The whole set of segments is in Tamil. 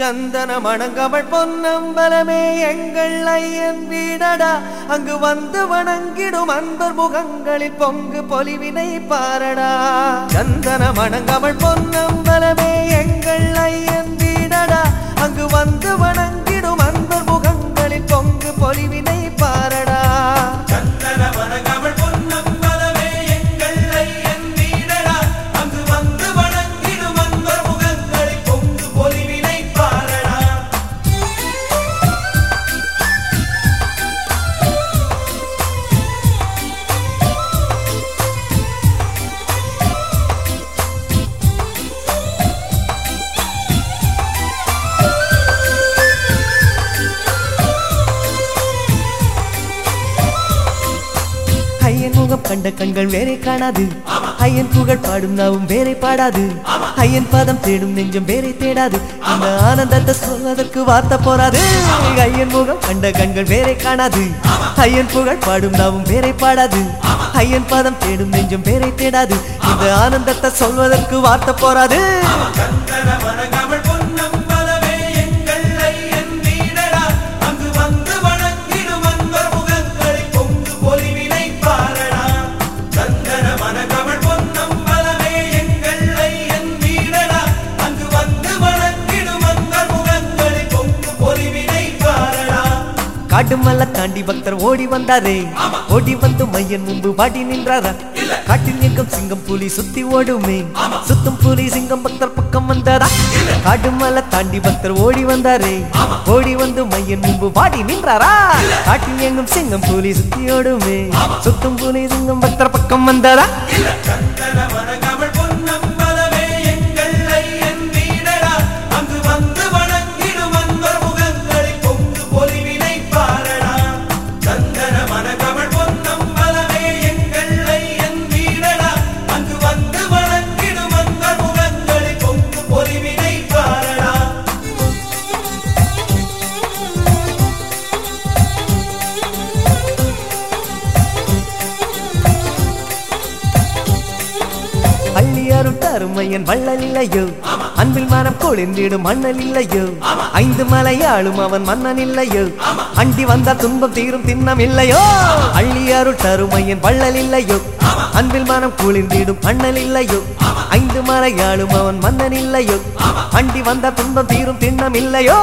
சந்தன மணங்கவள் பொன்னம்பலமே எங்கள் ஐயன் வீடடா. அங்கு வந்து வணங்கிடும் அன்பர் முகங்களில் பொங்கு பொலிவினை பாரடா. சந்தன மணங்கவள் பொன்ன ஐயன் முகம் கண்ட கண்கள் வேறே காணாது. ஐயன் புகழ் பாடும் நாவும் வேறே பாடாது. ஐயன் பதம் தேடும் நெஞ்சம் வேறே தேடாது. இந்த ஆனந்தத்தை சொல்வதற்கு வார்த்தை போராது ஐயன் முகம் கண்ட கண்கள் வேறே காணாது. ஐயன் புகழ் பாடும் நாவும் வேறே பாடாது. ஐயன் பதம் தேடும் நெஞ்சம் வேறே தேடாது. இந்த ஆனந்தத்தை சொல்வதற்கு வார்த்தை போராது காட்டுமல்ல தாண்டி பக்தர் ஓடி வந்தாரே. ஓடி வந்து மையன் முன்பு வாடி நின்றாரா? காட்டில் எங்கும் சிங்கம் புலி சுத்தி ஓடுமே. சுத்தும் புலி சிங்கம் பக்தர் பக்கம் வந்தாரா? காட்டுமல்ல தாண்டி பக்தர் ஓடி வந்தாரே. ஓடி வந்து மையன் முன்பு வாடி நின்றாரா? காட்டில் எங்கும் சிங்கம் புலி சுத்தி ஓடுமே. சுத்தும் புலி சிங்கம் பக்தர் பக்கம் வந்தாரா? அருமையன் வள்ளல் இல்லையோ? அன்பில் மனம் கொழிந்திடும் மண்ணல் இல்லையோ? ஐந்து மலையாளும் அவன் மன்னன் இல்லையோ? அண்டி வந்த துன்பம் தீரும் திண்ணம் இல்லையோ? அள்ளி அருள் தருமையன் வள்ளல் இல்லையோ? அன்பில் மனம் குளிர்ந்திடும் மண்ணல் இல்லையோ? ஐந்து மலையாளும் அவன் மன்னன் இல்லையோ? அண்டி வந்த துன்பம் தீரும் திண்ணம் இல்லையோ?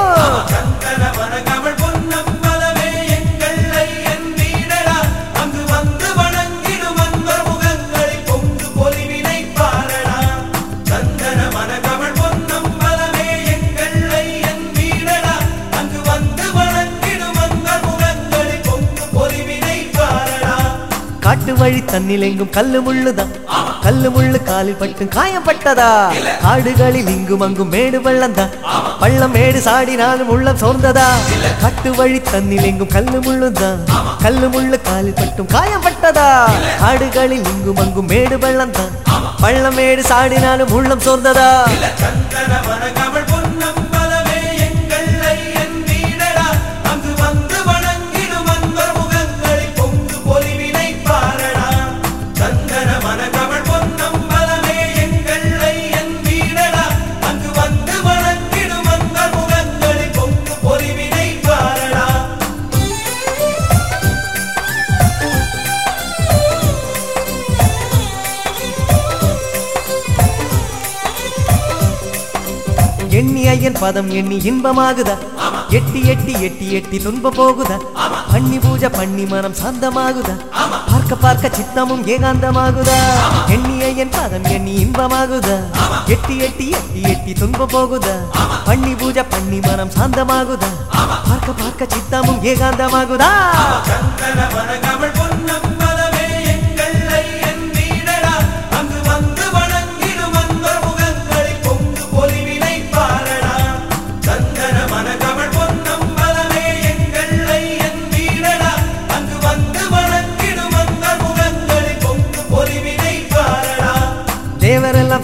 வழி தண்ணில் எங்கும் கல்லு முள்ளுதான் கல்லு முள்ளு காலில் பட்டு காயப்பட்டதா காடுகளில் இங்கும் அங்கும் மேடு பள்ளம் தான் பள்ளம் மேடு சாடினாலும் உள்ளம் சோர்ந்ததா? கட்டு வழி தண்ணில் எங்கும் கல்லு முள்ளுதான் கல்லு முள்ளு காலில் பட்டும் காயப்பட்டதா காடுகளில் இங்கும் அங்கும் மேடு பள்ளம் தான் பள்ளம் மேடு சாடினாலும் உள்ளம் சோர்ந்ததா? ஐயன் பதம் எண்ணி இன்பமாகுதா? எட்டி எட்டி எட்டி எட்டி துன்ப போகுதா? பண்ணி பூஜை பண்ணி மனம் சாந்தமாகுதா? பார்க்க பார்க்க சித்தமும் ஏகாந்தமாகுதா? எண்ணி ஐயன் பதம் எண்ணி இன்பமாகுதா? எட்டி எட்டி எட்டி எட்டி துன்ப போகுதா? பண்ணி பூஜை பண்ணி மனம் சாந்தமாகுதா? பார்க்க பார்க்க சித்தமும் ஏகாந்தமாகுதா? சந்தன வனகவள் பொன்னம்பலமே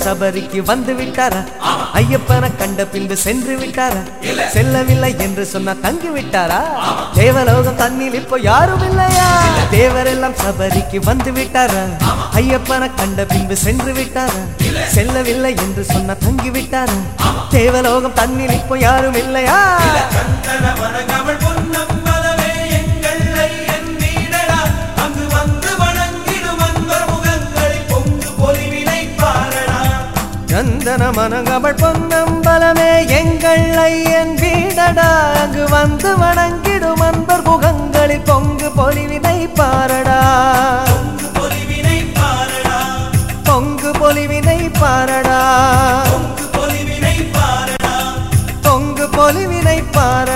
சபரிக்கு வந்து விட்டாரா? ஐயப்பனை கண்ட பின்பு சென்று விட்டாரா? செல்லவில்லை என்று சொன்ன தங்கி விட்டாரா? தேவலோகம் தண்ணில் இப்போ யாரும் இல்லையா? தேவரெல்லாம் சபரிக்கு வந்து விட்டாரா? ஐயப்பனை கண்ட பின்பு சென்று விட்டாரா? செல்லவில்லை என்று சொன்ன தங்கி விட்டாரா? தேவலோகம் தண்ணில் இப்போ யாரும் இல்லையா? மனங்கமள் பொன்னம்பலமே எங்கள் ஐயன் வீடடா அங்கு வந்து வணங்கிடும் அன்பர் முகங்களில் பொங்கு பொலிவினை பாரடா பொங்கு பொலிவினை பாரடா. பொங்கு பொலிவினை பாரடா. பொங்கு பொலிவினை பாரடா. பொங்கு பொலிவினை பாரடா.